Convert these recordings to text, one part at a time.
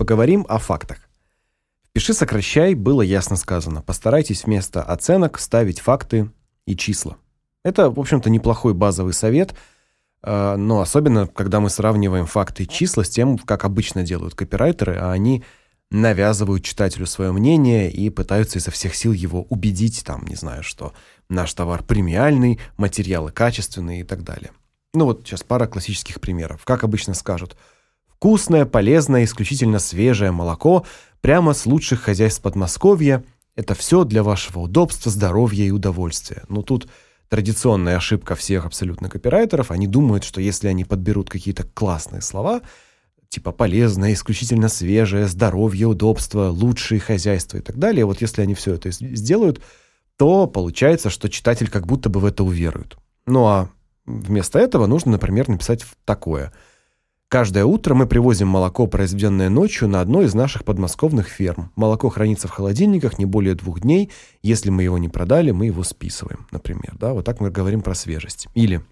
Поговорим о фактах. Пиши, сокращай было ясно сказано. Постарайтесь вместо оценок ставить факты и числа. Это, в общем-то, неплохой базовый совет, э, но особенно когда мы сравниваем факты и числа с тем, как обычно делают копирайтеры, а они навязывают читателю свое мнение и пытаются изо всех сил его убедить, там, не знаю, что наш товар премиальный, материалы качественные и так далее. Ну вот сейчас пара классических примеров. Как обычно скажут: вкусное, полезное, исключительно свежее молоко прямо с лучших хозяйств Подмосковья. Это все для вашего удобства, здоровья и удовольствия. Ну тут традиционная ошибка всех абсолютно копирайтеров. Они думают, что если они подберут какие-то классные слова, типа полезное, исключительно свежее, здоровье, удобство, лучшие хозяйства и так далее, вот если они все это сделают, то получается, что читатель как будто бы в это уверует. Ну а вместо этого нужно, например, написать такое – Каждое утро мы привозим молоко, произведенное ночью, на одной из наших подмосковных ферм. Молоко хранится в холодильниках не более двух дней. Если мы его не продали, мы его списываем, например, да? Вот так мы говорим про свежесть. Или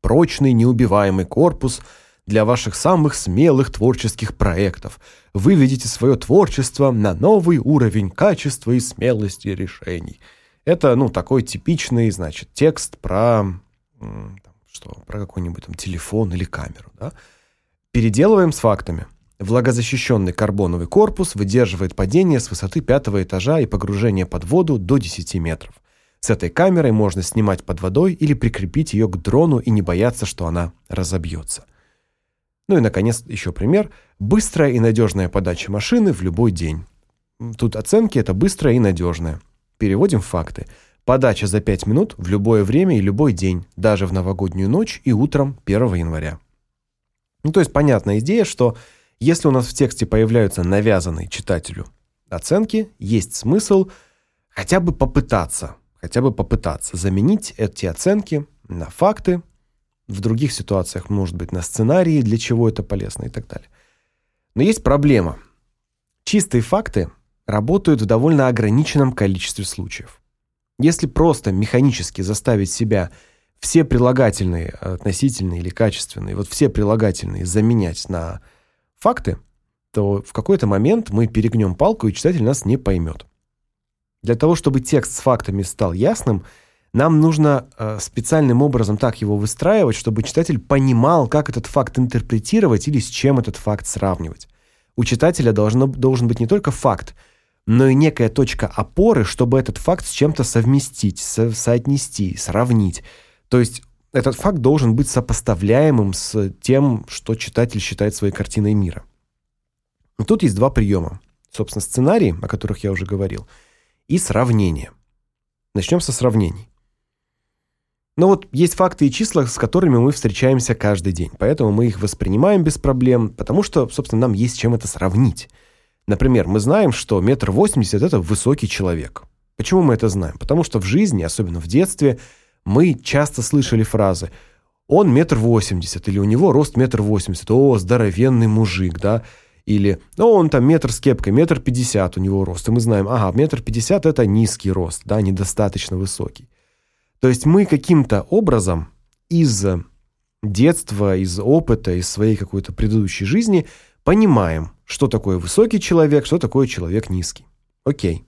прочный, неубиваемый корпус для ваших самых смелых творческих проектов. Вы ведите свое творчество на новый уровень качества и смелости решений. Это, ну, такой типичный, значит, текст про что про какой-нибудь там телефон или камеру, да? Переделываем с фактами. Влагозащищенный карбоновый корпус выдерживает падение с высоты пятого этажа и погружение под воду до 10 метров. С этой камерой можно снимать под водой или прикрепить ее к дрону и не бояться, что она разобьется. Ну и наконец еще пример: быстрая и надежная подача машины в любой день. Тут оценки это быстрая и надежная. Переводим в факты. Подача за 5 минут в любое время и любой день, даже в новогоднюю ночь и утром 1 января. Ну, то есть понятная идея, что если у нас в тексте появляются навязанные читателю оценки, есть смысл хотя бы попытаться, хотя бы попытаться заменить эти оценки на факты, в других ситуациях, может быть, на сценарии, для чего это полезно и так далее. Но есть проблема. Чистые факты работают в довольно ограниченном количестве случаев. Если просто механически заставить себя все прилагательные, относительные или качественные, вот все прилагательные заменять на факты, то в какой-то момент мы перегнем палку, и читатель нас не поймет. Для того, чтобы текст с фактами стал ясным, нам нужно э, специальным образом так его выстраивать, чтобы читатель понимал, как этот факт интерпретировать или с чем этот факт сравнивать. У читателя должно должен быть не только факт, но и некая точка опоры, чтобы этот факт с чем-то совместить, со соотнести, сравнить. То есть этот факт должен быть сопоставляемым с тем, что читатель считает своей картиной мира. И тут есть два приема. Собственно, сценарий, о которых я уже говорил, и сравнение. Начнем со сравнений. Но вот есть факты и числа, с которыми мы встречаемся каждый день. Поэтому мы их воспринимаем без проблем, потому что, собственно, нам есть чем это сравнить. Например, мы знаем, что метр восемьдесят – это высокий человек. Почему мы это знаем? Потому что в жизни, особенно в детстве, мы часто слышали фразы «он метр восемьдесят» или «у него рост метр восемьдесят», «о, здоровенный мужик», да, или «ну, он там метр с кепкой, метр пятьдесят у него рост». И мы знаем, ага, метр пятьдесят – это низкий рост, да, недостаточно высокий. То есть мы каким-то образом из детства, из опыта, из своей какой-то предыдущей жизни понимаем, что такое высокий человек, что такое человек низкий. Окей.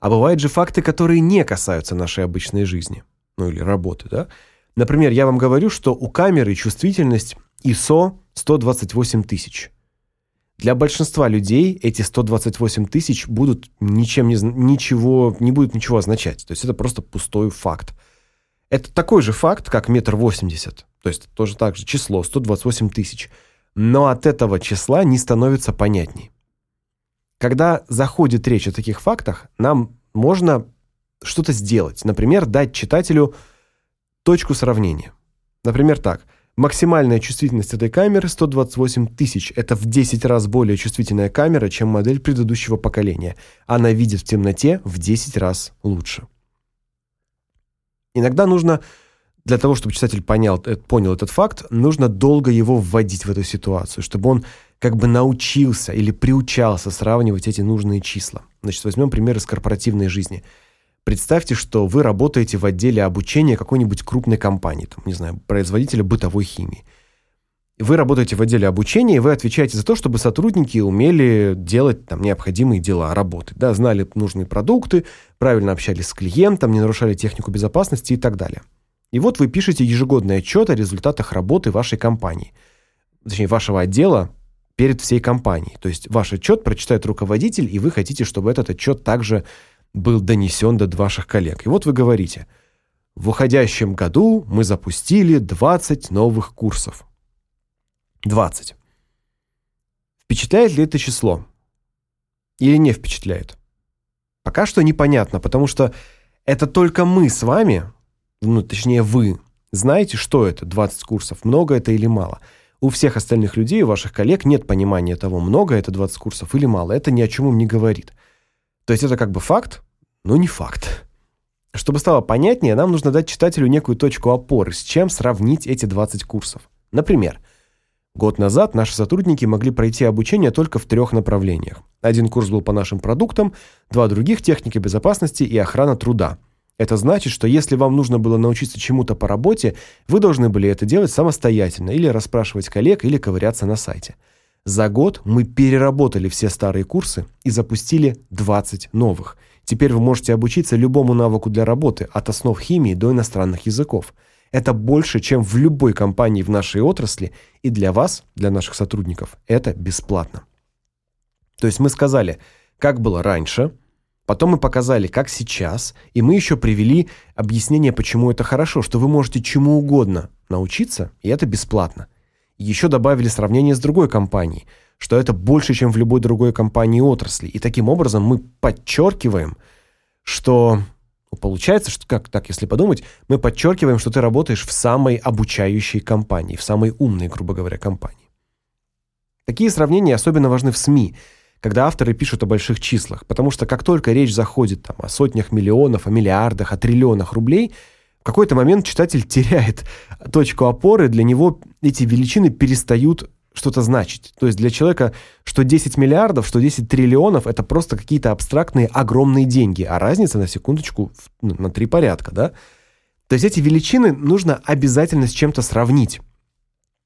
А бывают же факты, которые не касаются нашей обычной жизни, ну или работы, да? Например, я вам говорю, что у камеры чувствительность ISO 128 тысяч. Для большинства людей эти 128 тысяч будут ничем не ничего не будут ничего означать. То есть это просто пустой факт. Это такой же факт, как метр восемьдесят. То есть тоже так же число 128 тысяч но от этого числа не становится понятней. Когда заходит речь о таких фактах, нам можно что-то сделать. Например, дать читателю точку сравнения. Например, так. Максимальная чувствительность этой камеры 128 тысяч. Это в 10 раз более чувствительная камера, чем модель предыдущего поколения. Она видит в темноте в 10 раз лучше. Иногда нужно для того, чтобы читатель понял, э, понял этот факт, нужно долго его вводить в эту ситуацию, чтобы он как бы научился или приучался сравнивать эти нужные числа. Значит, возьмем пример из корпоративной жизни. Представьте, что вы работаете в отделе обучения какой-нибудь крупной компании, там, не знаю, производителя бытовой химии. Вы работаете в отделе обучения, и вы отвечаете за то, чтобы сотрудники умели делать там необходимые дела, работать, да, знали нужные продукты, правильно общались с клиентом, не нарушали технику безопасности и так далее. И вот вы пишете ежегодный отчет о результатах работы вашей компании. Точнее, вашего отдела перед всей компанией. То есть ваш отчет прочитает руководитель, и вы хотите, чтобы этот отчет также был донесен до ваших коллег. И вот вы говорите: "В уходящем году мы запустили 20 новых курсов". 20. Впечатляет ли это число? Или не впечатляет? Пока что непонятно, потому что это только мы с вами, ну, точнее вы, знаете, что это 20 курсов, много это или мало. У всех остальных людей, ваших коллег нет понимания того, много это 20 курсов или мало. Это ни о чем им не говорит. То есть это как бы факт, но не факт. Чтобы стало понятнее, нам нужно дать читателю некую точку опоры, с чем сравнить эти 20 курсов. Например, год назад наши сотрудники могли пройти обучение только в трех направлениях. Один курс был по нашим продуктам, два других техника безопасности и охрана труда. Это значит, что если вам нужно было научиться чему-то по работе, вы должны были это делать самостоятельно или расспрашивать коллег или ковыряться на сайте. За год мы переработали все старые курсы и запустили 20 новых. Теперь вы можете обучиться любому навыку для работы, от основ химии до иностранных языков. Это больше, чем в любой компании в нашей отрасли, и для вас, для наших сотрудников, это бесплатно. То есть мы сказали, как было раньше, Потом мы показали, как сейчас, и мы еще привели объяснение, почему это хорошо, что вы можете чему угодно научиться, и это бесплатно. Еще добавили сравнение с другой компанией, что это больше, чем в любой другой компании отрасли. И таким образом мы подчеркиваем, что получается, что как так, если подумать, мы подчеркиваем, что ты работаешь в самой обучающей компании, в самой умной, грубо говоря, компании. Такие сравнения особенно важны в СМИ когда авторы пишут о больших числах, потому что как только речь заходит там о сотнях миллионов, о миллиардах, о триллионах рублей, в какой-то момент читатель теряет точку опоры, для него эти величины перестают что-то значить. То есть для человека, что 10 миллиардов, что 10 триллионов это просто какие-то абстрактные огромные деньги, а разница на секундочку ну, на три порядка, да? То есть эти величины нужно обязательно с чем-то сравнить.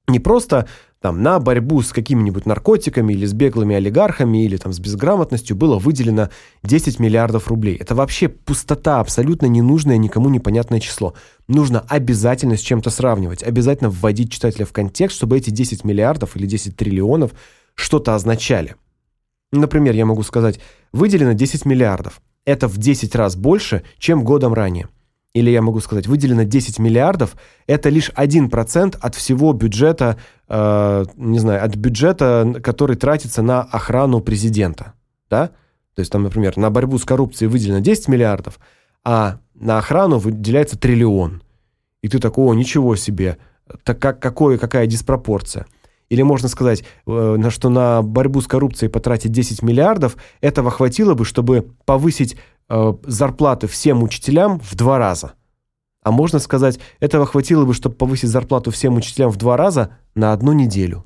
Не просто там на борьбу с какими-нибудь наркотиками или с беглыми олигархами или там с безграмотностью было выделено 10 миллиардов рублей. Это вообще пустота, абсолютно ненужное, никому непонятное число. Нужно обязательно с чем-то сравнивать, обязательно вводить читателя в контекст, чтобы эти 10 миллиардов или 10 триллионов что-то означали. Например, я могу сказать: выделено 10 миллиардов. Это в 10 раз больше, чем годом ранее. Или я могу сказать, выделено 10 миллиардов, это лишь 1% от всего бюджета, э, не знаю, от бюджета, который тратится на охрану президента, да? То есть там, например, на борьбу с коррупцией выделено 10 миллиардов, а на охрану выделяется триллион. И ты такой: "О, ничего себе. Так как какое какая диспропорция?" Или можно сказать, э, на что на борьбу с коррупцией потратить 10 миллиардов, этого хватило бы, чтобы повысить э, зарплаты всем учителям в два раза. А можно сказать, этого хватило бы, чтобы повысить зарплату всем учителям в два раза на одну неделю.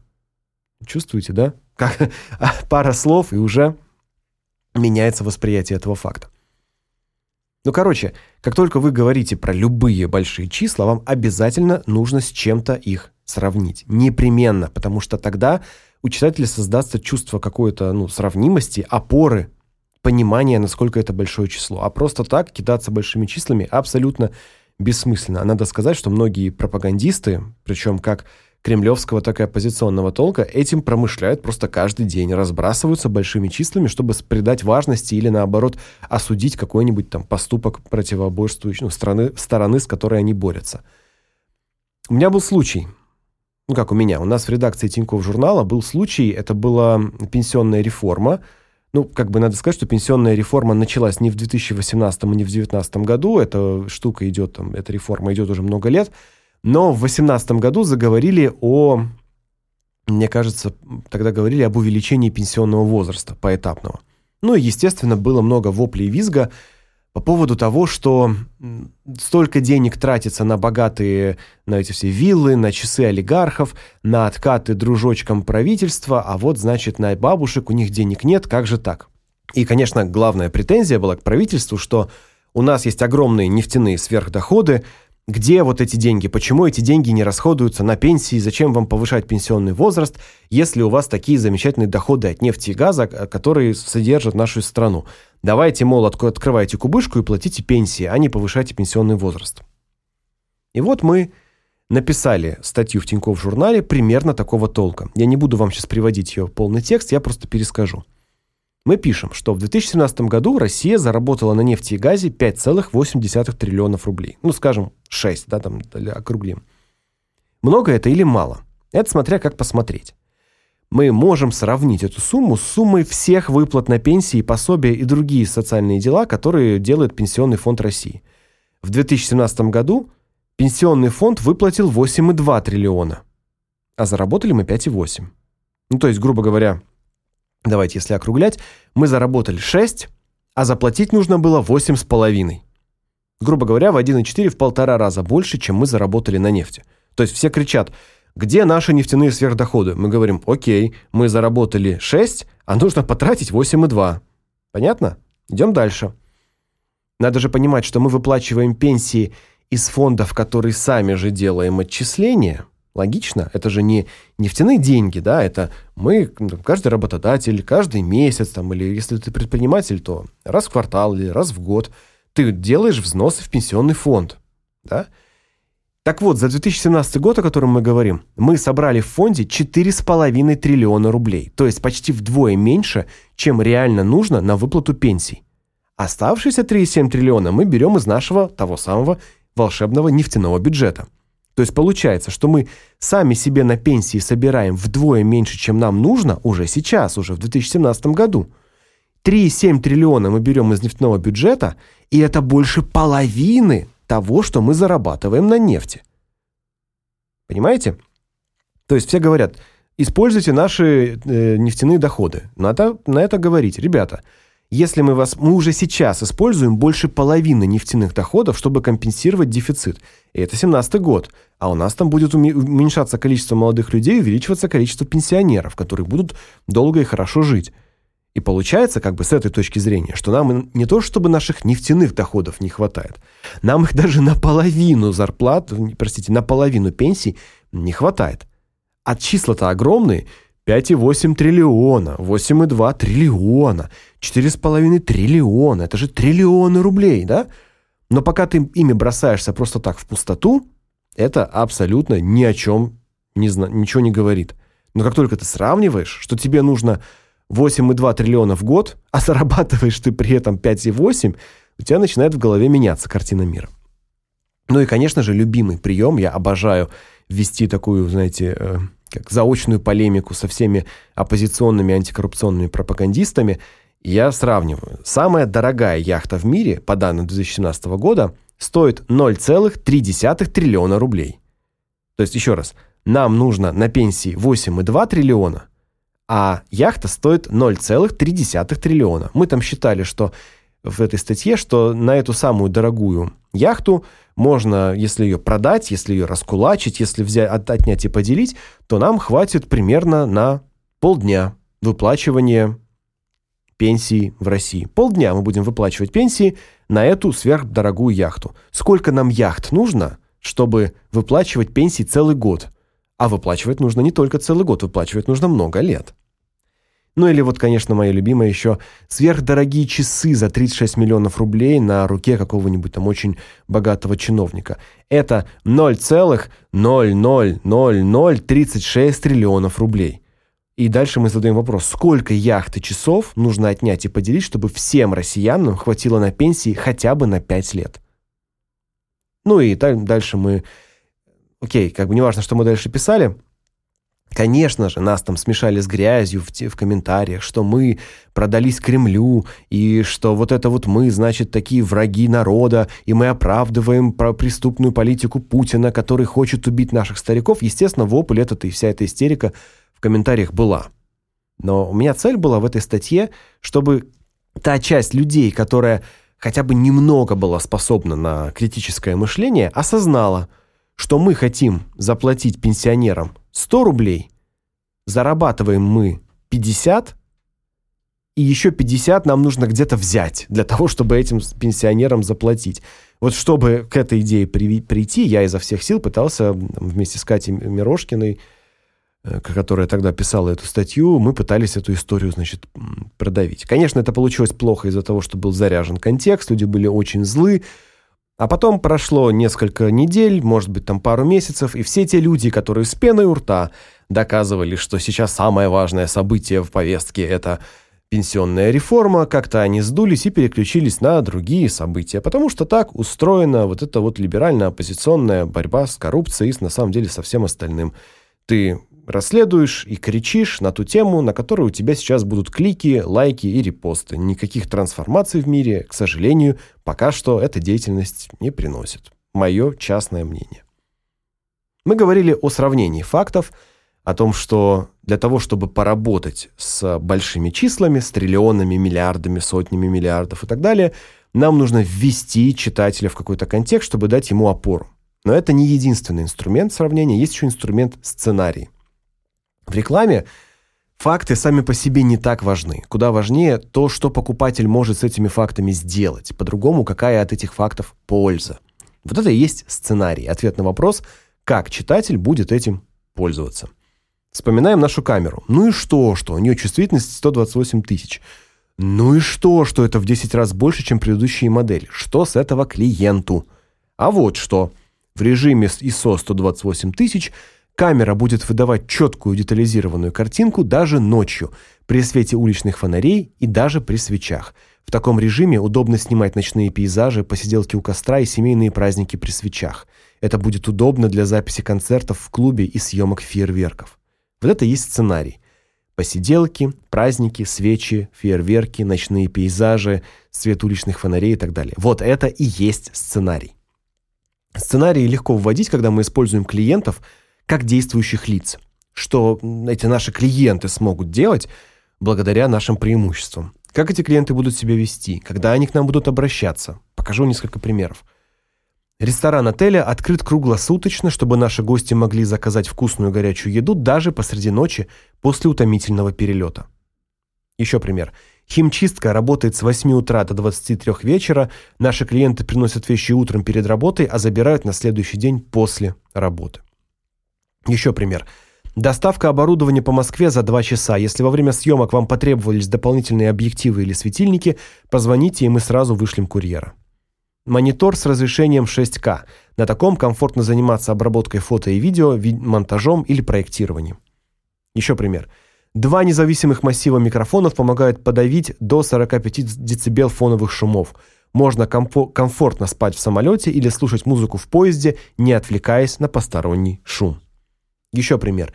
Чувствуете, да? Как пара слов и уже меняется восприятие этого факта. Ну, короче, как только вы говорите про любые большие числа, вам обязательно нужно с чем-то их сравнить. Непременно, потому что тогда у читателя создастся чувство какой-то, ну, сравнимости, опоры понимания, насколько это большое число. А просто так кидаться большими числами абсолютно бессмысленно. А надо сказать, что многие пропагандисты, причем как кремлевского, так и оппозиционного толка, этим промышляют просто каждый день, разбрасываются большими числами, чтобы придать важности или наоборот осудить какой-нибудь там поступок противоборствующей ну, страны стороны, с которой они борются. У меня был случай. Ну как у меня, у нас в редакции Тинькофф журнала был случай, это была пенсионная реформа. Ну, как бы надо сказать, что пенсионная реформа началась не в 2018 и не в 2019 году. Эта штука идет там, эта реформа идет уже много лет. Но в 2018 году заговорили о мне кажется, тогда говорили об увеличении пенсионного возраста поэтапного. Ну и, естественно, было много воплей и визга по поводу того, что столько денег тратится на богатые, на эти все виллы, на часы олигархов, на откаты дружочкам правительства, а вот, значит, на бабушек у них денег нет, как же так? И, конечно, главная претензия была к правительству, что у нас есть огромные нефтяные сверхдоходы, где вот эти деньги? Почему эти деньги не расходуются на пенсии? Зачем вам повышать пенсионный возраст, если у вас такие замечательные доходы от нефти и газа, которые содержат нашу страну? Давайте, мол, открывайте кубышку и платите пенсии, а не повышайте пенсионный возраст. И вот мы написали статью в Тинькофф журнале примерно такого толка. Я не буду вам сейчас приводить ее полный текст, я просто перескажу. Мы пишем, что в 2017 году Россия заработала на нефти и газе 5,8 триллионов рублей. Ну, скажем, 6, да, там для округлим. Много это или мало? Это смотря как посмотреть. Мы можем сравнить эту сумму с суммой всех выплат на пенсии, пособия и другие социальные дела, которые делает Пенсионный фонд России. В 2017 году Пенсионный фонд выплатил 8,2 триллиона, а заработали мы 5,8. Ну, то есть, грубо говоря, давайте, если округлять, мы заработали 6, а заплатить нужно было 8,5. Грубо говоря, в 1,4 в полтора раза больше, чем мы заработали на нефти. То есть все кричат, где наши нефтяные сверхдоходы? Мы говорим, окей, мы заработали 6, а нужно потратить 8,2. Понятно? Идем дальше. Надо же понимать, что мы выплачиваем пенсии из фондов, которые сами же делаем отчисления, логично, это же не нефтяные деньги, да, это мы, каждый работодатель, каждый месяц, там, или если ты предприниматель, то раз в квартал или раз в год ты делаешь взносы в пенсионный фонд, да. Так вот, за 2017 год, о котором мы говорим, мы собрали в фонде 4,5 триллиона рублей, то есть почти вдвое меньше, чем реально нужно на выплату пенсий. Оставшиеся 3,7 триллиона мы берем из нашего того самого волшебного нефтяного бюджета. То есть получается, что мы сами себе на пенсии собираем вдвое меньше, чем нам нужно уже сейчас, уже в 2017 году. 3,7 триллиона мы берем из нефтяного бюджета, и это больше половины того, что мы зарабатываем на нефти. Понимаете? То есть все говорят, используйте наши э, нефтяные доходы. Надо на это говорить. Ребята, если мы вас мы уже сейчас используем больше половины нефтяных доходов, чтобы компенсировать дефицит. И это 17 год. А у нас там будет уменьшаться количество молодых людей, увеличиваться количество пенсионеров, которые будут долго и хорошо жить. И получается, как бы с этой точки зрения, что нам не то чтобы наших нефтяных доходов не хватает, нам их даже наполовину зарплат, простите, наполовину пенсий не хватает. А числа-то огромные – 5,8 триллиона, 8,2 триллиона, 4,5 триллиона. Это же триллионы рублей, да? Но пока ты ими бросаешься просто так в пустоту, это абсолютно ни о чем не зна ничего не говорит. Но как только ты сравниваешь, что тебе нужно 8,2 триллиона в год, а зарабатываешь ты при этом 5,8, у тебя начинает в голове меняться картина мира. Ну и, конечно же, любимый прием, я обожаю вести такую, знаете, э, как заочную полемику со всеми оппозиционными антикоррупционными пропагандистами, я сравниваю. Самая дорогая яхта в мире, по данным 2017 года, стоит 0,3 триллиона рублей. То есть еще раз, нам нужно на пенсии 8,2 триллиона, а яхта стоит 0,3 триллиона. Мы там считали, что в этой статье, что на эту самую дорогую яхту можно, если ее продать, если ее раскулачить, если взять, отнять и поделить, то нам хватит примерно на полдня выплачивания пенсии в России. Полдня мы будем выплачивать пенсии на эту сверхдорогую яхту. Сколько нам яхт нужно, чтобы выплачивать пенсии целый год? А выплачивать нужно не только целый год, выплачивать нужно много лет. Ну или вот, конечно, моя любимая еще сверхдорогие часы за 36 миллионов рублей на руке какого-нибудь там очень богатого чиновника. Это 0,00036 триллионов рублей. И дальше мы задаем вопрос, сколько яхт и часов нужно отнять и поделить, чтобы всем россиянам хватило на пенсии хотя бы на 5 лет. Ну и дальше мы... Окей, как бы неважно, что мы дальше писали, Конечно же, нас там смешали с грязью в, в комментариях, что мы продались Кремлю, и что вот это вот мы, значит, такие враги народа, и мы оправдываем про преступную политику Путина, который хочет убить наших стариков. Естественно, вопль этот и вся эта истерика в комментариях была. Но у меня цель была в этой статье, чтобы та часть людей, которая хотя бы немного была способна на критическое мышление, осознала, что мы хотим заплатить пенсионерам 100 рублей, зарабатываем мы 50, и еще 50 нам нужно где-то взять для того, чтобы этим пенсионерам заплатить. Вот чтобы к этой идее прийти, я изо всех сил пытался вместе с Катей Мирошкиной, э, которая тогда писала эту статью, мы пытались эту историю, значит, продавить. Конечно, это получилось плохо из-за того, что был заряжен контекст, люди были очень злы. А потом прошло несколько недель, может быть, там пару месяцев, и все те люди, которые с пеной у рта доказывали, что сейчас самое важное событие в повестке это пенсионная реформа, как-то они сдулись и переключились на другие события, потому что так устроена вот эта вот либерально-оппозиционная борьба с коррупцией и на самом деле со всем остальным. Ты расследуешь и кричишь на ту тему, на которую у тебя сейчас будут клики, лайки и репосты. Никаких трансформаций в мире, к сожалению, пока что эта деятельность не приносит. Мое частное мнение. Мы говорили о сравнении фактов, о том, что для того, чтобы поработать с большими числами, с триллионами, миллиардами, сотнями миллиардов и так далее, нам нужно ввести читателя в какой-то контекст, чтобы дать ему опору. Но это не единственный инструмент сравнения, есть еще инструмент сценарий. В рекламе факты сами по себе не так важны. Куда важнее то, что покупатель может с этими фактами сделать. По-другому, какая от этих фактов польза. Вот это и есть сценарий, ответ на вопрос, как читатель будет этим пользоваться. Вспоминаем нашу камеру. Ну и что, что у нее чувствительность 128 тысяч. Ну и что, что это в 10 раз больше, чем предыдущие модели? Что с этого клиенту? А вот что. В режиме ISO 128 тысяч камера будет выдавать четкую детализированную картинку даже ночью, при свете уличных фонарей и даже при свечах. В таком режиме удобно снимать ночные пейзажи, посиделки у костра и семейные праздники при свечах. Это будет удобно для записи концертов в клубе и съемок фейерверков. Вот это и есть сценарий. Посиделки, праздники, свечи, фейерверки, ночные пейзажи, свет уличных фонарей и так далее. Вот это и есть сценарий. Сценарий легко вводить, когда мы используем клиентов как действующих лиц. Что эти наши клиенты смогут делать благодаря нашим преимуществам. Как эти клиенты будут себя вести, когда они к нам будут обращаться. Покажу несколько примеров. Ресторан отеля открыт круглосуточно, чтобы наши гости могли заказать вкусную горячую еду даже посреди ночи после утомительного перелета. Еще пример. Химчистка работает с 8 утра до 23 вечера. Наши клиенты приносят вещи утром перед работой, а забирают на следующий день после работы. Еще пример. Доставка оборудования по Москве за 2 часа. Если во время съемок вам потребовались дополнительные объективы или светильники, позвоните, и мы сразу вышлем курьера. Монитор с разрешением 6К. На таком комфортно заниматься обработкой фото и видео, монтажом или проектированием. Еще пример. Два независимых массива микрофонов помогают подавить до 45 дБ фоновых шумов. Можно комфортно спать в самолете или слушать музыку в поезде, не отвлекаясь на посторонний шум. Еще пример.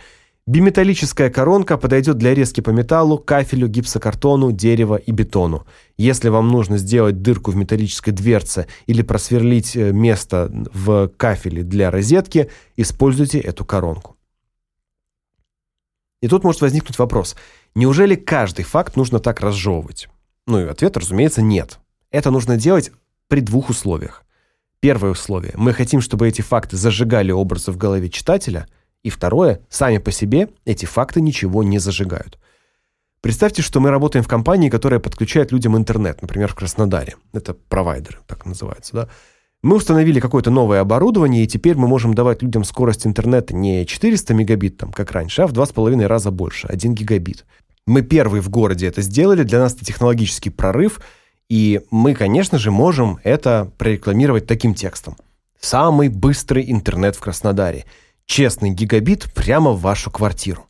Биметаллическая коронка подойдет для резки по металлу, кафелю, гипсокартону, дереву и бетону. Если вам нужно сделать дырку в металлической дверце или просверлить э, место в кафеле для розетки, используйте эту коронку. И тут может возникнуть вопрос: неужели каждый факт нужно так разжевывать? Ну и ответ, разумеется, нет. Это нужно делать при двух условиях. Первое условие мы хотим, чтобы эти факты зажигали образы в голове читателя – и второе, сами по себе эти факты ничего не зажигают. Представьте, что мы работаем в компании, которая подключает людям интернет, например, в Краснодаре. Это провайдеры, так называется, да? Мы установили какое-то новое оборудование, и теперь мы можем давать людям скорость интернета не 400 мегабит, там, как раньше, а в 2,5 раза больше, 1 гигабит. Мы первые в городе это сделали, для нас это технологический прорыв, и мы, конечно же, можем это прорекламировать таким текстом. Самый быстрый интернет в Краснодаре – честный гигабит прямо в вашу квартиру.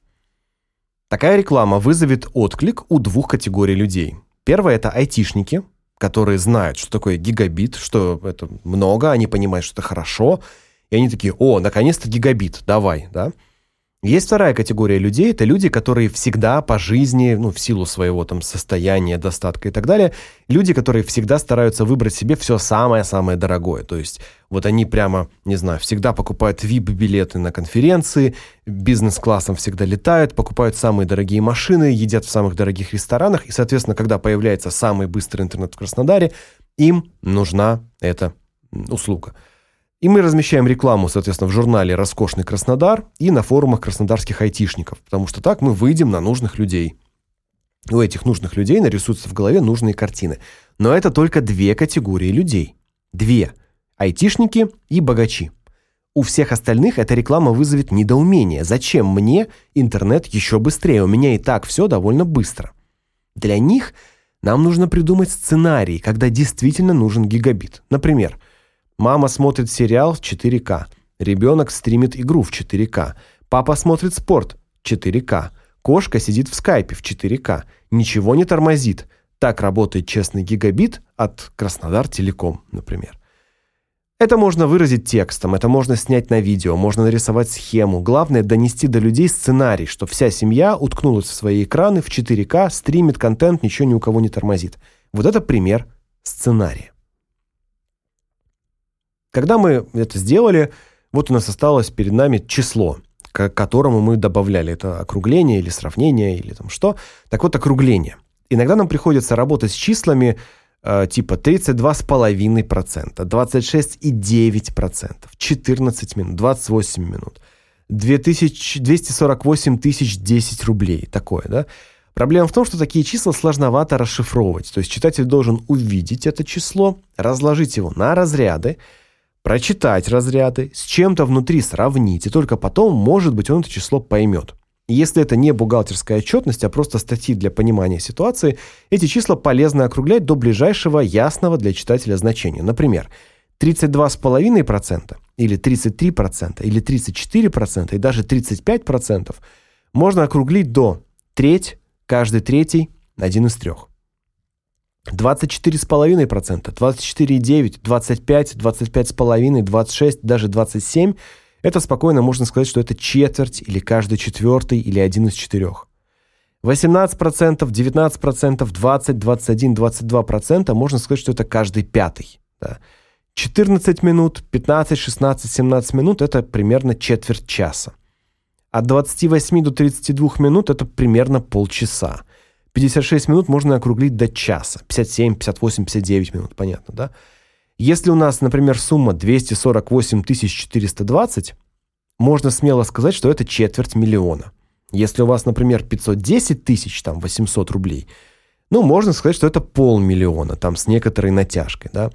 Такая реклама вызовет отклик у двух категорий людей. Первое это айтишники, которые знают, что такое гигабит, что это много, они понимают, что это хорошо, и они такие: "О, наконец-то гигабит, давай", да? Есть вторая категория людей это люди, которые всегда по жизни, ну, в силу своего там состояния, достатка и так далее, люди, которые всегда стараются выбрать себе все самое-самое дорогое. То есть вот они прямо, не знаю, всегда покупают VIP-билеты на конференции, бизнес-классом всегда летают, покупают самые дорогие машины, едят в самых дорогих ресторанах, и, соответственно, когда появляется самый быстрый интернет в Краснодаре, им нужна эта услуга. И мы размещаем рекламу, соответственно, в журнале Роскошный Краснодар и на форумах краснодарских айтишников, потому что так мы выйдем на нужных людей. у этих нужных людей нарисуются в голове нужные картины. Но это только две категории людей. Две айтишники и богачи. У всех остальных эта реклама вызовет недоумение. Зачем мне интернет еще быстрее? У меня и так все довольно быстро. Для них нам нужно придумать сценарий, когда действительно нужен гигабит. Например, мама смотрит сериал в 4К, ребенок стримит игру в 4К, папа смотрит спорт 4К, кошка сидит в скайпе в 4К, ничего не тормозит. Так работает честный гигабит от Краснодар Телеком, например. Это можно выразить текстом, это можно снять на видео, можно нарисовать схему. Главное донести до людей сценарий, что вся семья уткнулась в свои экраны в 4К, стримит контент, ничего ни у кого не тормозит. Вот это пример сценария. Когда мы это сделали, вот у нас осталось перед нами число, к которому мы добавляли это округление или сравнение или там что. Так вот округление. Иногда нам приходится работать с числами э, типа 32,5%, 26,9%, 14 минут, 28 минут, 2248 тысяч 10 рублей. Такое, да? Проблема в том, что такие числа сложновато расшифровывать. То есть читатель должен увидеть это число, разложить его на разряды, прочитать разряды, с чем-то внутри сравнить, и только потом, может быть, он это число поймет. Если это не бухгалтерская отчетность, а просто статьи для понимания ситуации, эти числа полезно округлять до ближайшего ясного для читателя значения. Например, 32,5% или 33% или 34% и даже 35% можно округлить до треть, каждый третий, один из трех. 24,5%, 24,9%, 25%, 25,5%, 26%, даже 27% это спокойно можно сказать, что это четверть или каждый четвертый или один из четырех. 18%, 19%, 20, 21, 22% можно сказать, что это каждый пятый. Да. 14 минут, 15, 16, 17 минут это примерно четверть часа. От 28 до 32 минут это примерно полчаса. 56 минут можно округлить до часа. 57, 58, 59 минут, понятно, да? Если у нас, например, сумма 248 420, можно смело сказать, что это четверть миллиона. Если у вас, например, 510 тысяч, там, 800 рублей, ну, можно сказать, что это полмиллиона, там, с некоторой натяжкой, да.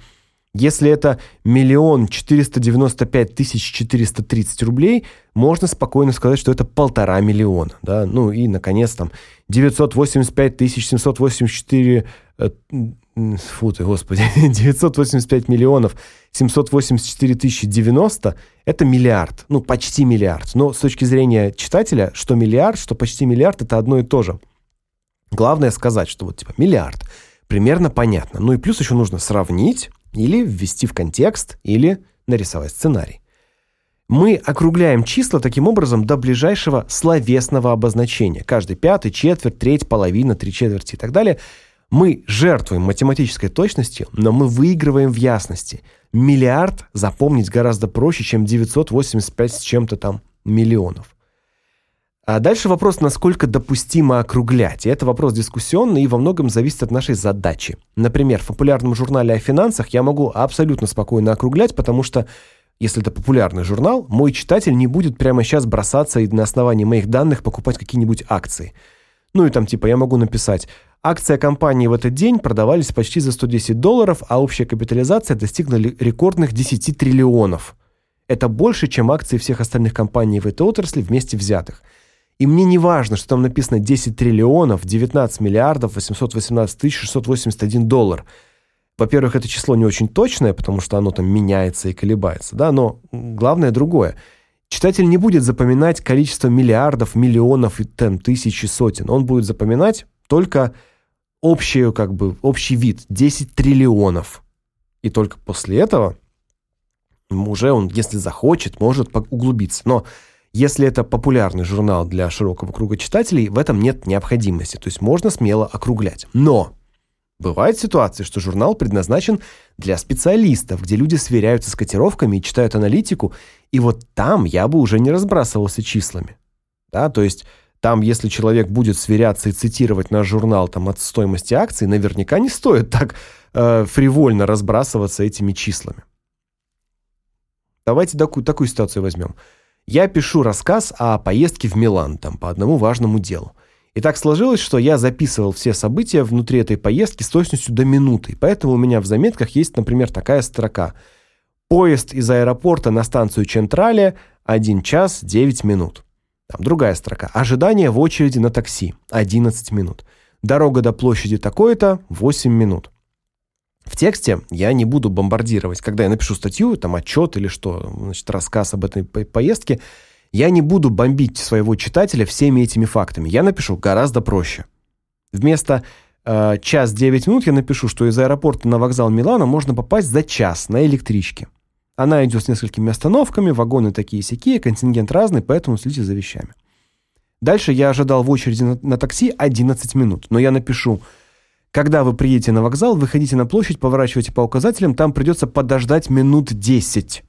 Если это миллион четыреста девяносто пять тысяч четыреста тридцать рублей, можно спокойно сказать, что это полтора миллиона, да. Ну и наконец там девятьсот восемьдесят пять тысяч семьсот восемьдесят четыре э, фу ты, господи, 985 миллионов 784 тысячи 90 это миллиард, ну почти миллиард. Но с точки зрения читателя, что миллиард, что почти миллиард это одно и то же. Главное сказать, что вот типа миллиард примерно понятно. Ну и плюс еще нужно сравнить или ввести в контекст, или нарисовать сценарий. Мы округляем числа таким образом до ближайшего словесного обозначения. Каждый пятый, четверть, треть, половина, три четверти и так далее – мы жертвуем математической точностью, но мы выигрываем в ясности. Миллиард запомнить гораздо проще, чем 985 с чем-то там миллионов. А дальше вопрос, насколько допустимо округлять. И это вопрос дискуссионный и во многом зависит от нашей задачи. Например, в популярном журнале о финансах я могу абсолютно спокойно округлять, потому что если это популярный журнал, мой читатель не будет прямо сейчас бросаться и на основании моих данных покупать какие-нибудь акции. Ну и там типа я могу написать Акции компании в этот день продавались почти за 110 долларов, а общая капитализация достигла рекордных 10 триллионов. Это больше, чем акции всех остальных компаний в этой отрасли вместе взятых. И мне не важно, что там написано 10 триллионов, 19 миллиардов 818 тысяч 681 доллар. Во-первых, это число не очень точное, потому что оно там меняется и колебается, да, но главное другое. Читатель не будет запоминать количество миллиардов, миллионов и там тысяч и сотен. Он будет запоминать только общую, как бы, общий вид 10 триллионов. И только после этого уже он, если захочет, может углубиться. Но если это популярный журнал для широкого круга читателей, в этом нет необходимости. То есть можно смело округлять. Но бывают ситуации, что журнал предназначен для специалистов, где люди сверяются с котировками и читают аналитику, и вот там я бы уже не разбрасывался числами. Да, то есть там, если человек будет сверяться и цитировать наш журнал там от стоимости акций, наверняка не стоит так э, фривольно разбрасываться этими числами. Давайте такую такую ситуацию возьмем. Я пишу рассказ о поездке в Милан там по одному важному делу. И так сложилось, что я записывал все события внутри этой поездки с точностью до минуты. Поэтому у меня в заметках есть, например, такая строка: Поезд из аэропорта на станцию Централе 1 час 9 минут. Там другая строка: Ожидание в очереди на такси 11 минут. Дорога до площади такой-то 8 минут. В тексте я не буду бомбардировать, когда я напишу статью, там отчет или что, значит, рассказ об этой поездке, я не буду бомбить своего читателя всеми этими фактами. Я напишу гораздо проще. Вместо э, час 9 минут я напишу, что из аэропорта на вокзал Милана можно попасть за час на электричке. Она идет с несколькими остановками, вагоны такие-сякие, контингент разный, поэтому следите за вещами. Дальше я ожидал в очереди на, на такси 11 минут, но я напишу когда вы приедете на вокзал, выходите на площадь, поворачивайте по указателям, там придется подождать минут 10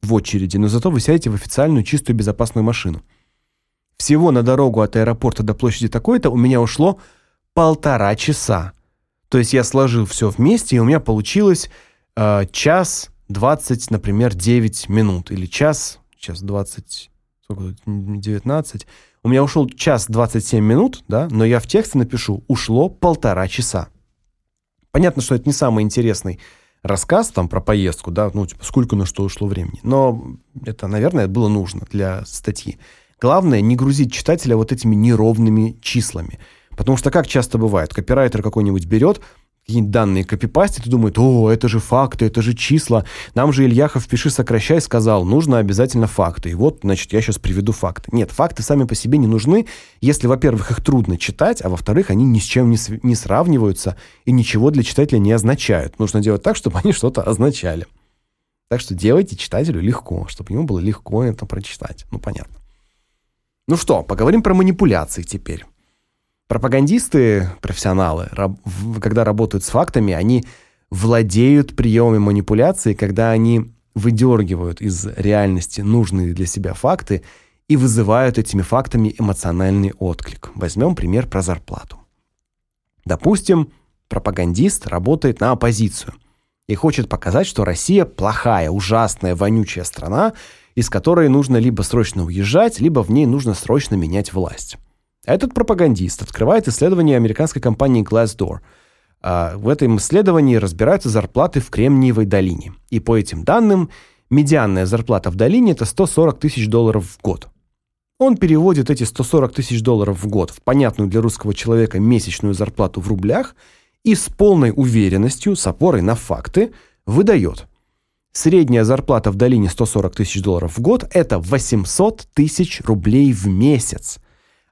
в очереди, но зато вы сядете в официальную чистую безопасную машину. Всего на дорогу от аэропорта до площади такой-то у меня ушло полтора часа. То есть я сложил все вместе, и у меня получилось э, час 20, например, 9 минут или час, час 20, сколько 19 у меня ушел час 27 минут, да, но я в тексте напишу «ушло полтора часа». Понятно, что это не самый интересный рассказ там про поездку, да, ну, типа, сколько на что ушло времени. Но это, наверное, было нужно для статьи. Главное не грузить читателя вот этими неровными числами. Потому что как часто бывает, копирайтер какой-нибудь берет какие-нибудь данные копипастит и думает, о, это же факты, это же числа. Нам же Ильяхов «Пиши, сокращай» сказал, нужно обязательно факты. И вот, значит, я сейчас приведу факты. Нет, факты сами по себе не нужны, если, во-первых, их трудно читать, а во-вторых, они ни с чем не, не сравниваются и ничего для читателя не означают. Нужно делать так, чтобы они что-то означали. Так что делайте читателю легко, чтобы ему было легко это прочитать. Ну, понятно. Ну что, поговорим про манипуляции теперь. Пропагандисты, профессионалы, когда работают с фактами, они владеют приемами манипуляции, когда они выдергивают из реальности нужные для себя факты и вызывают этими фактами эмоциональный отклик. Возьмем пример про зарплату. Допустим, пропагандист работает на оппозицию и хочет показать, что Россия плохая, ужасная, вонючая страна, из которой нужно либо срочно уезжать, либо в ней нужно срочно менять власть. Этот пропагандист открывает исследование американской компании Glassdoor. А, в этом исследовании разбираются зарплаты в Кремниевой долине. И по этим данным, медианная зарплата в долине это 140 тысяч долларов в год. Он переводит эти 140 тысяч долларов в год в понятную для русского человека месячную зарплату в рублях и с полной уверенностью, с опорой на факты, выдает. Средняя зарплата в долине 140 тысяч долларов в год – это 800 тысяч рублей в месяц.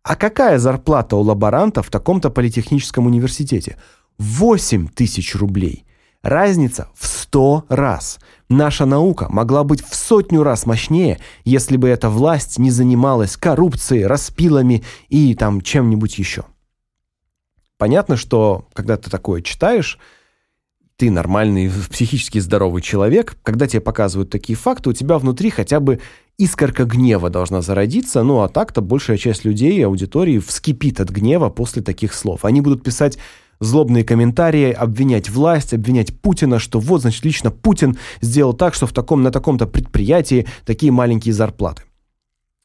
А какая зарплата у лаборанта в таком-то политехническом университете? 8 тысяч рублей. Разница в 100 раз. Наша наука могла быть в сотню раз мощнее, если бы эта власть не занималась коррупцией, распилами и там чем-нибудь еще. Понятно, что когда ты такое читаешь, ты нормальный, психически здоровый человек, когда тебе показывают такие факты, у тебя внутри хотя бы искорка гнева должна зародиться, ну а так-то большая часть людей, аудитории вскипит от гнева после таких слов. Они будут писать злобные комментарии, обвинять власть, обвинять Путина, что вот, значит, лично Путин сделал так, что в таком на таком-то предприятии такие маленькие зарплаты.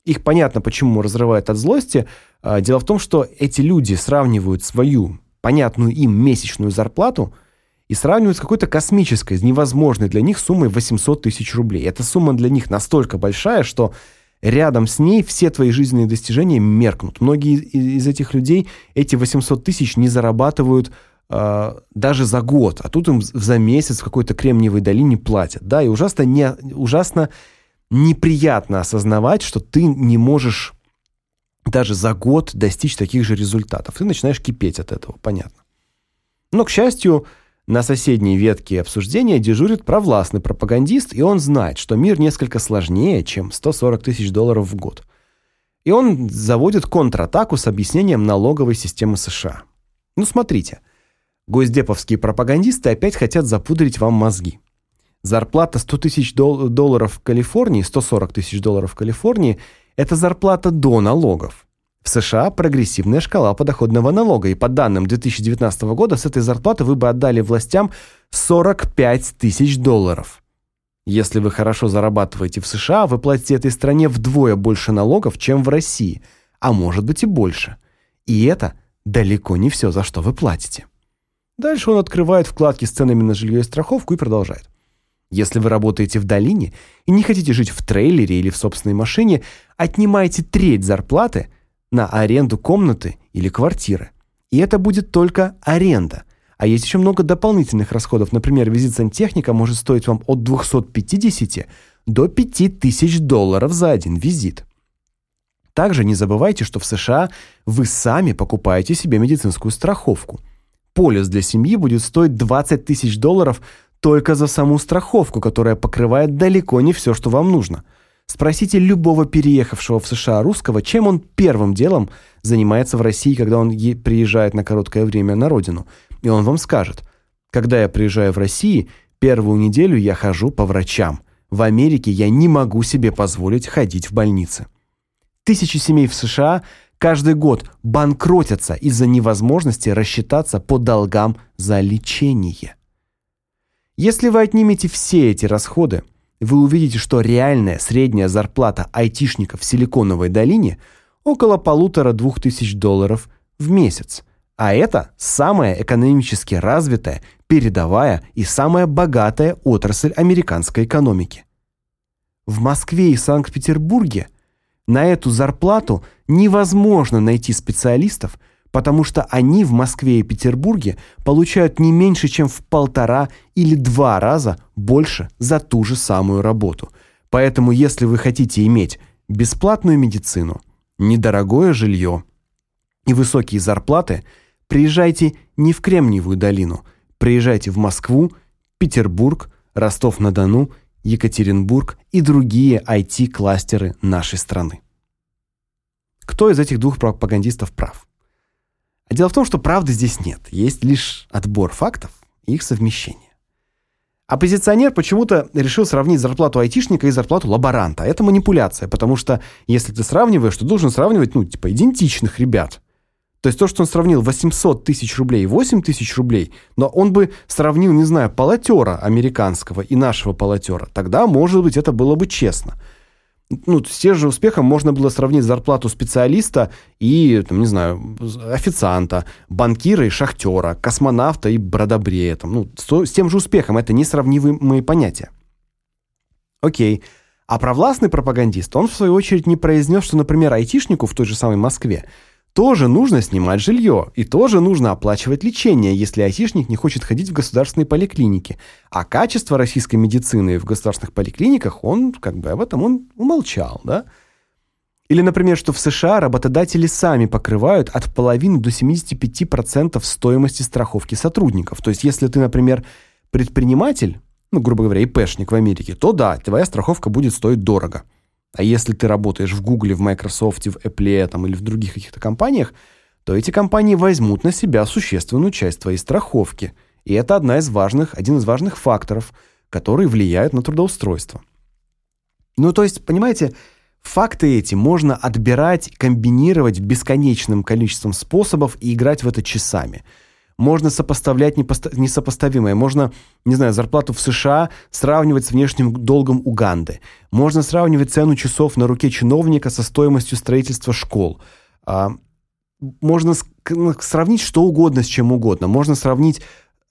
Их понятно, почему разрывает от злости. А, дело в том, что эти люди сравнивают свою понятную им месячную зарплату – и сравнивают с какой-то космической, невозможной для них суммой 800 тысяч рублей. Эта сумма для них настолько большая, что рядом с ней все твои жизненные достижения меркнут. Многие из этих людей эти 800 тысяч не зарабатывают э, даже за год, а тут им за месяц в какой-то Кремниевой долине платят. Да, и ужасно, не, ужасно неприятно осознавать, что ты не можешь даже за год достичь таких же результатов. Ты начинаешь кипеть от этого, понятно. Но, к счастью, на соседней ветке обсуждения дежурит провластный пропагандист, и он знает, что мир несколько сложнее, чем 140 тысяч долларов в год. И он заводит контратаку с объяснением налоговой системы США. Ну смотрите, госдеповские пропагандисты опять хотят запудрить вам мозги. Зарплата 100 тысяч долларов в Калифорнии, 140 тысяч долларов в Калифорнии – это зарплата до налогов. В США прогрессивная шкала подоходного налога, и по данным 2019 года с этой зарплаты вы бы отдали властям 45 тысяч долларов. Если вы хорошо зарабатываете в США, вы платите этой стране вдвое больше налогов, чем в России, а может быть и больше. И это далеко не все, за что вы платите. Дальше он открывает вкладки с ценами на жилье и страховку и продолжает. Если вы работаете в долине и не хотите жить в трейлере или в собственной машине, отнимайте треть зарплаты на аренду комнаты или квартиры. И это будет только аренда. А есть еще много дополнительных расходов. Например, визит сантехника может стоить вам от 250 до 5000 долларов за один визит. Также не забывайте, что в США вы сами покупаете себе медицинскую страховку. Полис для семьи будет стоить 20 тысяч долларов только за саму страховку, которая покрывает далеко не все, что вам нужно. Спросите любого переехавшего в США русского, чем он первым делом занимается в России, когда он приезжает на короткое время на родину. И он вам скажет: "Когда я приезжаю в Россию, первую неделю я хожу по врачам. В Америке я не могу себе позволить ходить в больницы". Тысячи семей в США каждый год банкротятся из-за невозможности рассчитаться по долгам за лечение. Если вы отнимете все эти расходы, вы увидите, что реальная средняя зарплата айтишника в Силиконовой долине около полутора-двух тысяч долларов в месяц. А это самая экономически развитая, передовая и самая богатая отрасль американской экономики. В Москве и Санкт-Петербурге на эту зарплату невозможно найти специалистов, потому что они в Москве и Петербурге получают не меньше, чем в полтора или два раза больше за ту же самую работу. Поэтому, если вы хотите иметь бесплатную медицину, недорогое жилье и высокие зарплаты, приезжайте не в Кремниевую долину, приезжайте в Москву, Петербург, Ростов-на-Дону, Екатеринбург и другие IT-кластеры нашей страны. Кто из этих двух пропагандистов прав? А дело в том, что правды здесь нет. Есть лишь отбор фактов и их совмещение. Оппозиционер почему-то решил сравнить зарплату айтишника и зарплату лаборанта. Это манипуляция, потому что если ты сравниваешь, то должен сравнивать, ну, типа, идентичных ребят. То есть то, что он сравнил 800 тысяч рублей и 8 тысяч рублей, но он бы сравнил, не знаю, полотера американского и нашего полотера, тогда, может быть, это было бы честно ну, с тем же успехом можно было сравнить зарплату специалиста и, там, не знаю, официанта, банкира и шахтера, космонавта и бродобрея. Там, ну, с, с тем же успехом. Это несравнимые понятия. Окей. А провластный пропагандист, он в свою очередь не произнес, что, например, айтишнику в той же самой Москве – тоже нужно снимать жилье, и тоже нужно оплачивать лечение, если айтишник не хочет ходить в государственные поликлиники. А качество российской медицины в государственных поликлиниках, он как бы об этом он умолчал, да? Или, например, что в США работодатели сами покрывают от половины до 75% стоимости страховки сотрудников. То есть, если ты, например, предприниматель, ну, грубо говоря, ИПшник в Америке, то да, твоя страховка будет стоить дорого. А если ты работаешь в Google, в Microsoft, в Apple там, или в других каких-то компаниях, то эти компании возьмут на себя существенную часть твоей страховки. И это одна из важных, один из важных факторов, которые влияют на трудоустройство. Ну, то есть, понимаете, факты эти можно отбирать, комбинировать бесконечным количеством способов и играть в это часами – можно сопоставлять несопоставимое. Можно, не знаю, зарплату в США сравнивать с внешним долгом Уганды. Можно сравнивать цену часов на руке чиновника со стоимостью строительства школ. А, можно ну, сравнить что угодно с чем угодно. Можно сравнить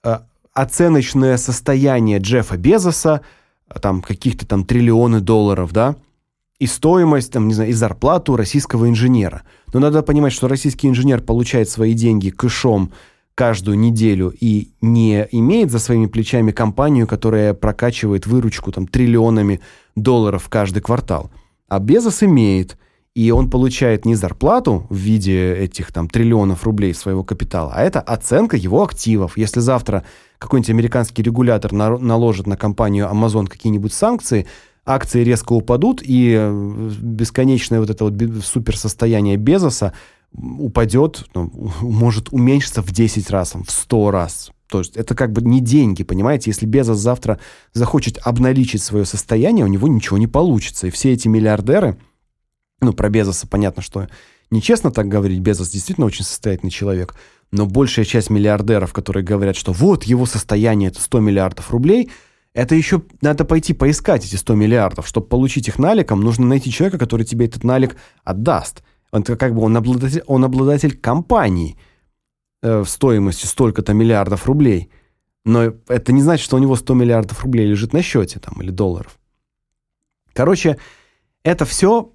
а, оценочное состояние Джеффа Безоса, там каких-то там триллионы долларов, да, и стоимость, там, не знаю, и зарплату российского инженера. Но надо понимать, что российский инженер получает свои деньги кэшом каждую неделю и не имеет за своими плечами компанию, которая прокачивает выручку там триллионами долларов каждый квартал. А Безос имеет, и он получает не зарплату в виде этих там триллионов рублей своего капитала, а это оценка его активов. Если завтра какой-нибудь американский регулятор наложит на компанию Amazon какие-нибудь санкции, акции резко упадут, и э, бесконечное вот это вот суперсостояние Безоса упадет, ну, может уменьшиться в 10 раз, в 100 раз. То есть это как бы не деньги, понимаете? Если Безос завтра захочет обналичить свое состояние, у него ничего не получится. И все эти миллиардеры, ну, про Безоса понятно, что нечестно так говорить, Безос действительно очень состоятельный человек, но большая часть миллиардеров, которые говорят, что вот его состояние это 100 миллиардов рублей, это еще надо пойти поискать эти 100 миллиардов. Чтобы получить их наликом, нужно найти человека, который тебе этот налик отдаст. Он как бы он обладатель, он обладатель компании э, в стоимости столько-то миллиардов рублей. Но это не значит, что у него 100 миллиардов рублей лежит на счете там или долларов. Короче, это все,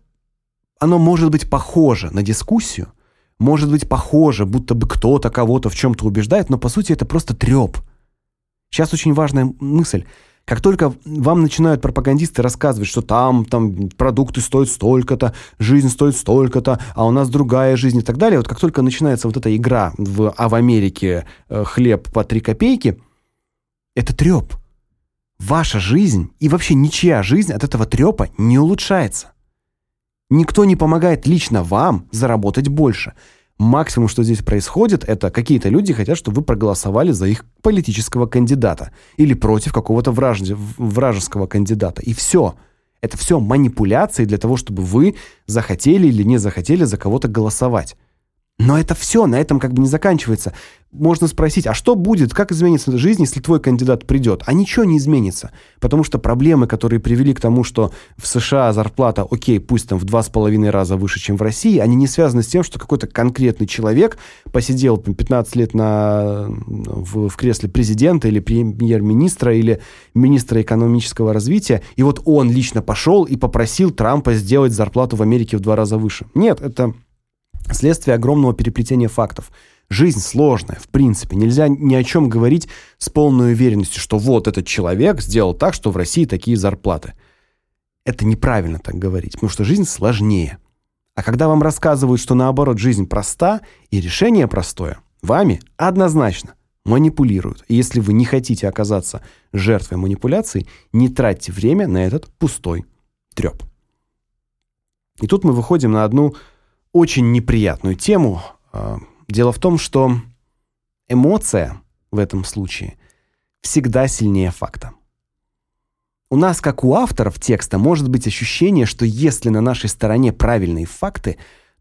оно может быть похоже на дискуссию, может быть похоже, будто бы кто-то кого-то в чем-то убеждает, но по сути это просто треп. Сейчас очень важная мысль. Как только вам начинают пропагандисты рассказывать, что там, там продукты стоят столько-то, жизнь стоит столько-то, а у нас другая жизнь и так далее, вот как только начинается вот эта игра в а в Америке э, хлеб по 3 копейки, это треп. Ваша жизнь и вообще ничья жизнь от этого трепа не улучшается. Никто не помогает лично вам заработать больше. Максимум, что здесь происходит, это какие-то люди хотят, чтобы вы проголосовали за их политического кандидата или против какого-то вражеского кандидата. И все. Это все манипуляции для того, чтобы вы захотели или не захотели за кого-то голосовать. Но это все, на этом как бы не заканчивается. Можно спросить, а что будет, как изменится жизнь, если твой кандидат придет? А ничего не изменится, потому что проблемы, которые привели к тому, что в США зарплата, окей, пусть там в два с половиной раза выше, чем в России, они не связаны с тем, что какой-то конкретный человек посидел 15 лет на, в, в кресле президента или премьер-министра или министра экономического развития, и вот он лично пошел и попросил Трампа сделать зарплату в Америке в два раза выше. Нет, это следствие огромного переплетения фактов. Жизнь сложная, в принципе. Нельзя ни о чем говорить с полной уверенностью, что вот этот человек сделал так, что в России такие зарплаты. Это неправильно так говорить, потому что жизнь сложнее. А когда вам рассказывают, что наоборот жизнь проста и решение простое, вами однозначно манипулируют. И если вы не хотите оказаться жертвой манипуляций, не тратьте время на этот пустой треп. И тут мы выходим на одну очень неприятную тему. А, дело в том, что эмоция в этом случае всегда сильнее факта. У нас, как у авторов текста, может быть ощущение, что если на нашей стороне правильные факты,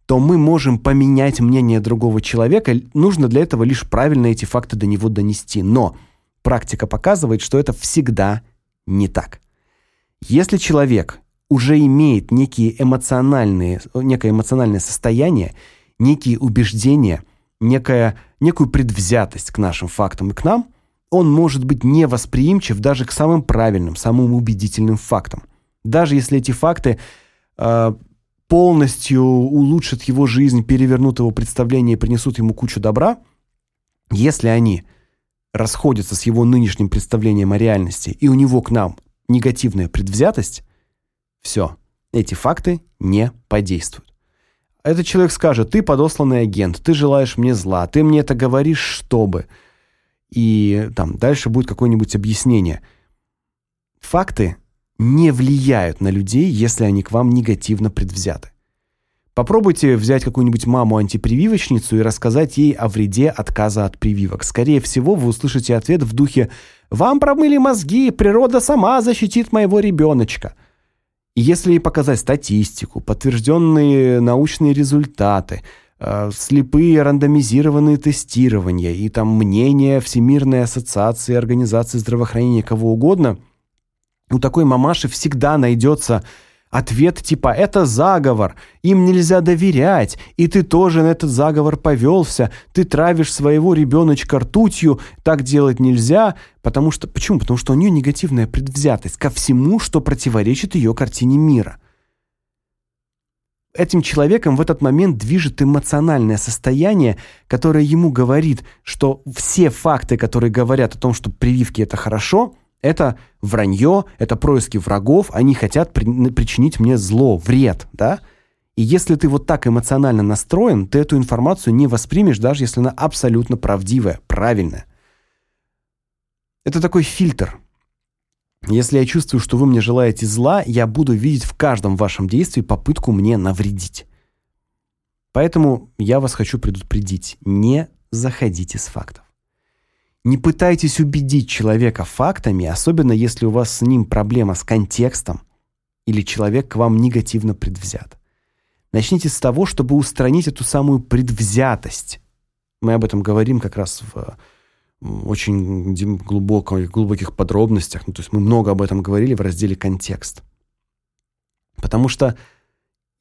то мы можем поменять мнение другого человека, нужно для этого лишь правильно эти факты до него донести. Но практика показывает, что это всегда не так. Если человек уже имеет некие эмоциональные, некое эмоциональное состояние, некие убеждения, некая, некую предвзятость к нашим фактам и к нам, он может быть невосприимчив даже к самым правильным, самым убедительным фактам. Даже если эти факты э, полностью улучшат его жизнь, перевернут его представление и принесут ему кучу добра, если они расходятся с его нынешним представлением о реальности, и у него к нам негативная предвзятость, все, эти факты не подействуют. Этот человек скажет: "Ты подосланный агент, ты желаешь мне зла, ты мне это говоришь, чтобы". И там дальше будет какое-нибудь объяснение. Факты не влияют на людей, если они к вам негативно предвзяты. Попробуйте взять какую-нибудь маму-антипрививочницу и рассказать ей о вреде отказа от прививок. Скорее всего, вы услышите ответ в духе: "Вам промыли мозги, природа сама защитит моего ребеночка». Если показать статистику, подтвержденные научные результаты, э, слепые рандомизированные тестирования и там мнения Всемирной ассоциации организаций здравоохранения кого угодно, у такой мамаши всегда найдется Ответ типа «это заговор, им нельзя доверять, и ты тоже на этот заговор повелся, ты травишь своего ребеночка ртутью, так делать нельзя, потому что...» Почему? Потому что у нее негативная предвзятость ко всему, что противоречит ее картине мира. Этим человеком в этот момент движет эмоциональное состояние, которое ему говорит, что все факты, которые говорят о том, что прививки это хорошо, это вранье, это происки врагов, они хотят при, причинить мне зло, вред, да? И если ты вот так эмоционально настроен, ты эту информацию не воспримешь, даже если она абсолютно правдивая, правильная. Это такой фильтр. Если я чувствую, что вы мне желаете зла, я буду видеть в каждом вашем действии попытку мне навредить. Поэтому я вас хочу предупредить: не заходите с фактов. Не пытайтесь убедить человека фактами, особенно если у вас с ним проблема с контекстом или человек к вам негативно предвзят. Начните с того, чтобы устранить эту самую предвзятость. Мы об этом говорим как раз в очень глубоких глубоких подробностях. Ну, то есть мы много об этом говорили в разделе контекст. Потому что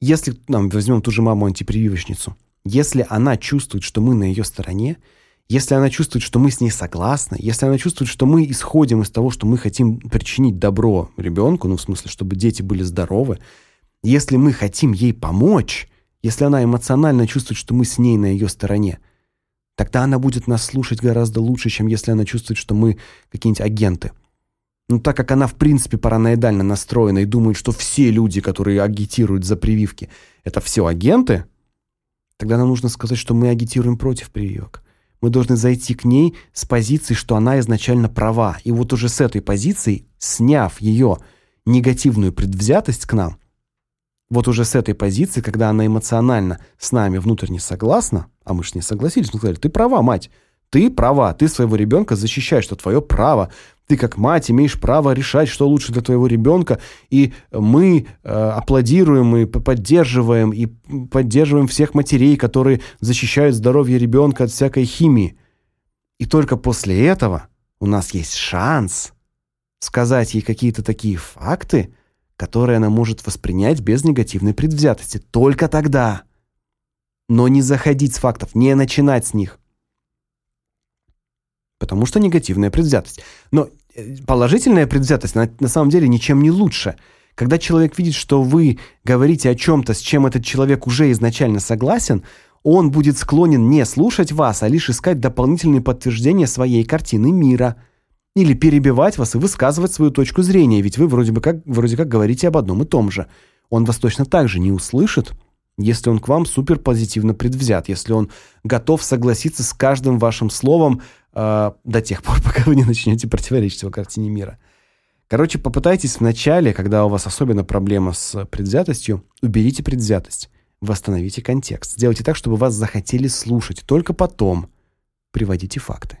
Если нам возьмем ту же маму-антипрививочницу, если она чувствует, что мы на ее стороне, если она чувствует, что мы с ней согласны, если она чувствует, что мы исходим из того, что мы хотим причинить добро ребенку, ну, в смысле, чтобы дети были здоровы, если мы хотим ей помочь, если она эмоционально чувствует, что мы с ней на ее стороне, тогда она будет нас слушать гораздо лучше, чем если она чувствует, что мы какие-нибудь агенты. Но так как она в принципе параноидально настроена и думает, что все люди, которые агитируют за прививки, это все агенты, тогда нам нужно сказать, что мы агитируем против прививок. Мы должны зайти к ней с позиции, что она изначально права. И вот уже с этой позиции, сняв ее негативную предвзятость к нам, вот уже с этой позиции, когда она эмоционально с нами внутренне согласна, а мы ж не согласились, мы сказали: "Ты права, мать. Ты права, ты своего ребенка защищаешь, что твое право. Ты как мать имеешь право решать, что лучше для твоего ребенка, и мы э, аплодируем и поддерживаем и поддерживаем всех матерей, которые защищают здоровье ребенка от всякой химии. И только после этого у нас есть шанс сказать ей какие-то такие факты, которые она может воспринять без негативной предвзятости. Только тогда. Но не заходить с фактов, не начинать с них потому что негативная предвзятость. Но положительная предвзятость на, на самом деле ничем не лучше. Когда человек видит, что вы говорите о чем то с чем этот человек уже изначально согласен, он будет склонен не слушать вас, а лишь искать дополнительные подтверждения своей картины мира или перебивать вас и высказывать свою точку зрения, ведь вы вроде бы как вроде как говорите об одном и том же. Он вас точно так же не услышит, если он к вам супер позитивно предвзят, если он готов согласиться с каждым вашим словом э, до тех пор, пока вы не начнете противоречить его картине мира. Короче, попытайтесь вначале, когда у вас особенно проблема с предвзятостью, уберите предвзятость, восстановите контекст. Сделайте так, чтобы вас захотели слушать, только потом приводите факты.